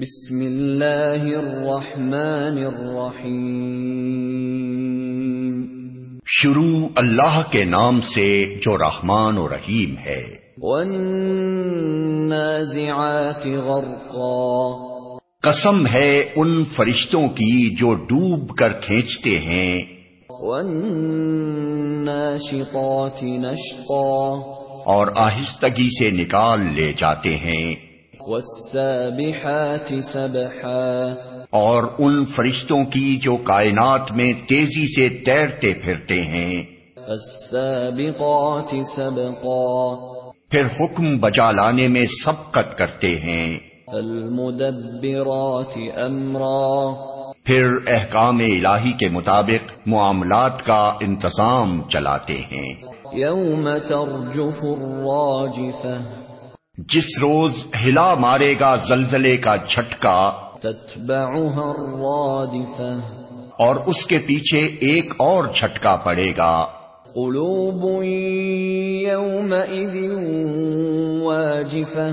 بسم اللہ الرحمن الرحیم۔ شروع اللہ کے نام سے جو رحمان و رحیم ہے۔ والنازعات غرقا۔ قسم ہے ان فرشتوں کی جو ڈوب کر کھینچتے ہیں۔ والناشطات نشطا۔ اور آہستگی سے نکال لے جاتے ہیں۔ والسابحات سبحا۔ اور ان فرشتوں کی جو کائنات میں تیزی سے تیرتے پھرتے ہیں۔ السابقات سبقا۔ پھر حکم بجا لانے میں سبقت کرتے ہیں۔ المدبرات امرا۔ پھر احکام الہی کے مطابق معاملات کا انتظام چلاتے ہیں۔ یوم ترجف الراجفہ جس روز ہلا مارے گا زلزلے کا جھٹکا تتبعها الرادفہ اور اس کے پیچھے ایک اور جھٹکا پڑے گا۔ قلوب يومئذ واجفة.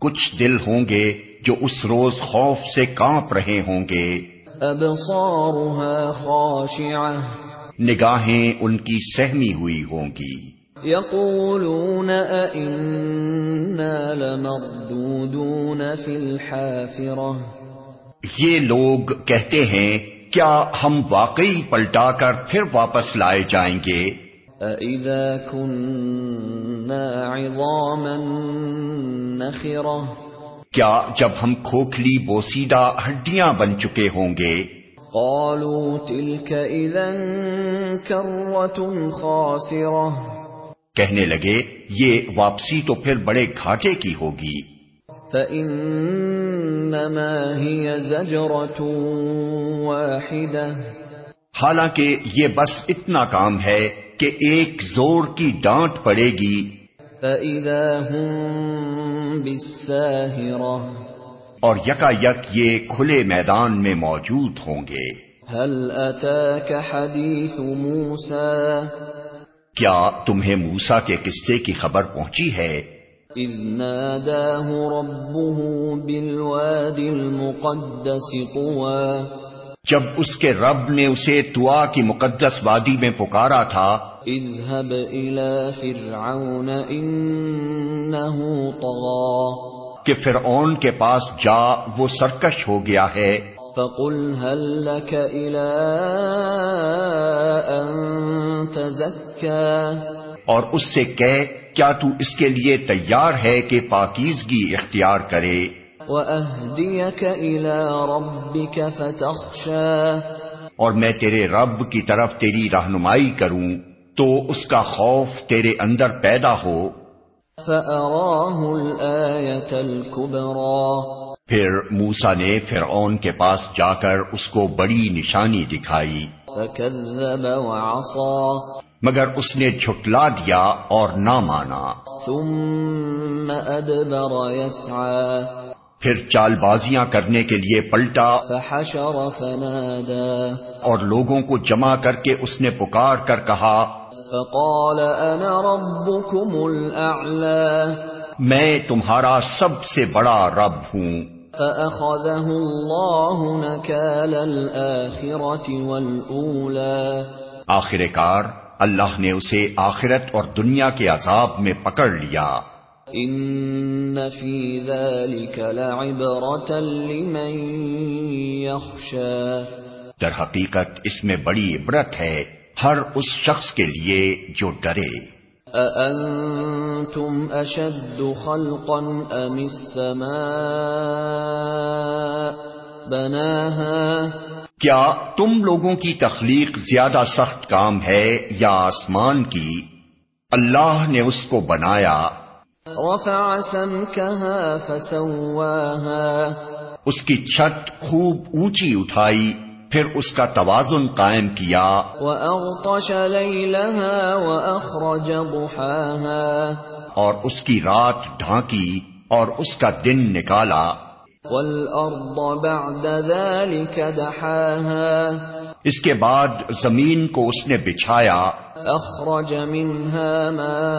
کچھ دل ہوں گے جو اس روز خوف سے کانپ رہے ہوں گے۔ أبصارها خاشعة. نگاہیں ان کی سہمی ہوئی ہوں گی۔ يقولون أئنا لمردودون في الحافرة. یہ لوگ کہتے ہیں کیا ہم واقعی پلٹا کر پھر واپس لائے جائیں گے؟ أَإِذَا كُنَّا عِظَامًا نَخِرَةً. کیا جب ہم کھوکھلی بوسیدہ ہڈیاں بن چکے ہوں گے؟ قالوا تلك اذا كرة خاسرة. کہنے لگے یہ واپسی تو پھر بڑے گھاٹے کی ہوگی۔ فإنما هي زجرة واحدة۔ حالانکہ یہ بس اتنا کام ہے کہ ایک زور کی ڈانٹ پڑے گی۔ فإذا هم بالساهرة۔ اور یکا یک یہ کھلے میدان میں موجود ہوں گے۔ هل أتاك حديث موسى؟ کیا تمہیں موسا کے قصے کی خبر پہنچی ہے؟ إذ ناداه ربه بالواد المقدس طوى. جب اس کے رب نے اسے توا کی مقدس وادی میں پکارا تھا اذهب إلى فرعون إنه طغى. کہ فرعون کے پاس جا وہ سرکش ہو گیا ہے۔ فقل هل لك إلى أن تزكى اور اس سے کہہ کیا تو اس کے لیے تیار ہے کہ پاکیزگی اختیار کرے؟ وأهديك إلى ربك فتخشى۔ اور میں تیرے رب کی طرف تیری رہنمائی کروں تو اس کا خوف تیرے اندر پیدا ہو۔ فأراه الآية الكبرى۔ پھر موسا نے فرعون کے پاس جا کر اس کو بڑی نشانی دکھائی۔ فكذب وعصى مگر اس نے جھٹلا دیا اور نہ مانا۔ ثم أدبر يسعى پھر چال بازیاں کرنے کے لیے پلٹا۔ فحشر فنادى اور لوگوں کو جمع کر کے اس نے پکار کر کہا فقال أنا ربكم الأعلى میں تمہارا سب سے بڑا رب ہوں۔ فأخذه الله نكال الآخرة والأولى آخر کار اللہ نے اسے آخرت اور دنیا کے عذاب میں پکڑ لیا۔ إن في ذلك لعبرة لمن يخشى در حقیقت اس میں بڑی عبرت ہے ہر اس شخص کے لیے جو ڈرے۔ أأنتم أشد خلقا أم السماء بناها کیا تم لوگوں کی تخلیق زیادہ سخت کام ہے یا آسمان کی؟ اللہ نے اس کو بنایا۔ رفع سمكها فسواها اس کی چھت خوب اونچی اٹھائی۔ پھر اس کا توازن قائم کیا۔ وأغطش ليلها وأخرج ضحاها۔ اور اس کی رات ڈھانکی اور اس کا دن نکالا۔ والأرض بعد ذلك دحاها۔ اس کے بعد زمین کو اس نے بچھایا۔ أخرج منها ماءها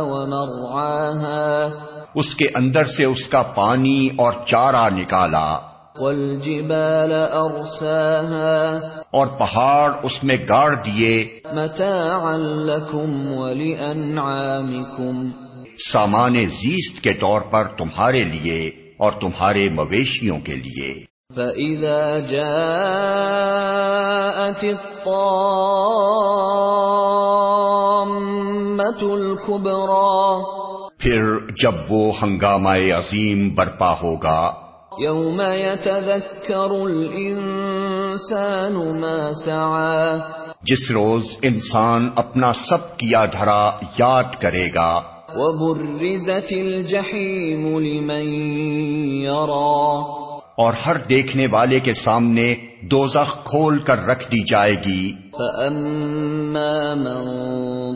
ومرعاها۔ اس کے اندر سے اس کا پانی اور چارہ نکالا۔ والجبال أرساها. اور پہاڑ اس میں گاڑ دیے متاعا لكم ولأنعامكم سامان زیست کے طور پر تمہارے لیے اور تمہارے مویشیوں کے لیے۔ فَإِذَا جَاءَتِ الطَّامَّةُ الْكُبْرَى. پھر جب وہ ہنگامہ عظیم برپا ہوگا يَوْمَ يَتَذَكَّرُ الْإِنسَانُ مَا سَعَى جس روز انسان اپنا سب کیا دھرا یاد کرے گا۔ وَبُرِّزَتِ الْجَحِيمُ لِمَن يَرَى اور ہر دیکھنے والے کے سامنے دوزخ کھول کر رکھ دی جائے گی۔ فَأَمَّا مَن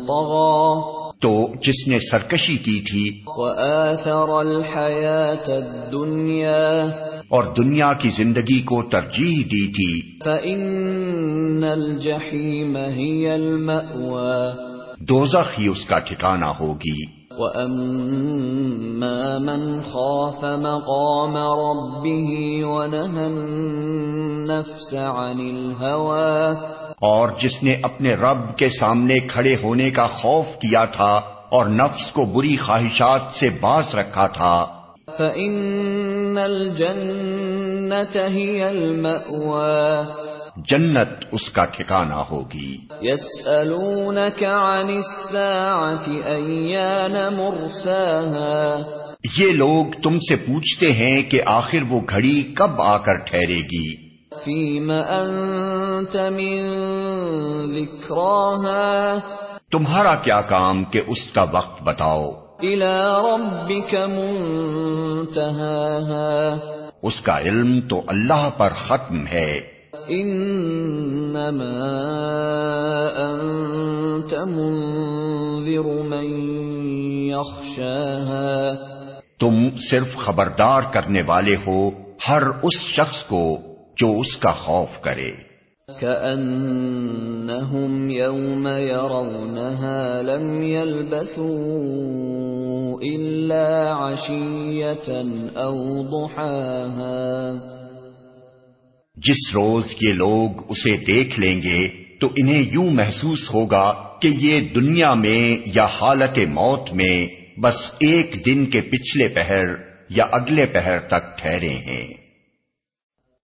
طَغَى تو جس نے سرکشی کی تھی وَآثَرَ الْحَيَاةَ الدُّنْيَا اور دنیا کی زندگی کو ترجیح دی تھی فَإِنَّ الْجَحِيمَ هِيَ الْمَأْوَى دوزخ ہی اس کا ٹھکانہ ہوگی۔ وَأَمَّا مَنْ خَافَ مَقَامَ رَبِّهِ وَنَهَى النَّفْسَ عَنِ الْهَوَى اور جس نے اپنے رب کے سامنے کھڑے ہونے کا خوف کیا تھا اور نفس کو بری خواہشات سے باز رکھا تھا۔ فَإِنَّ الْجَنَّةَ هِيَ الْمَأْوَى جنت اس کا ٹھکانہ ہوگی۔ عَنِ مُرْسَاهَا؟ یہ لوگ تم سے پوچھتے ہیں کہ آخر وہ گھڑی کب آ کر ٹھہرے گی۔ فِيمَ أَنْتَ مِنْ ذِكْرَاهَا؟ تمہارا کیا کام کہ اس کا وقت بتاؤ۔ إِلَى رَبِّكَ مُنْتَهَاهَا۔ اس کا علم تو اللہ پر ختم ہے۔ انما انت منذر من يخشاها. تم صرف خبردار کرنے والے ہو ہر اس شخص کو جو اس کا خوف کرے۔ كأنهم يوم يرونها لم يلبثوا إلا عشية أو ضحاها. جس روز یہ لوگ اسے دیکھ لیں گے تو انہیں یوں محسوس ہوگا کہ یہ دنیا میں یا حالت موت میں بس ایک دن کے پچھلے پہر یا اگلے پہر تک ٹھہرے ہیں۔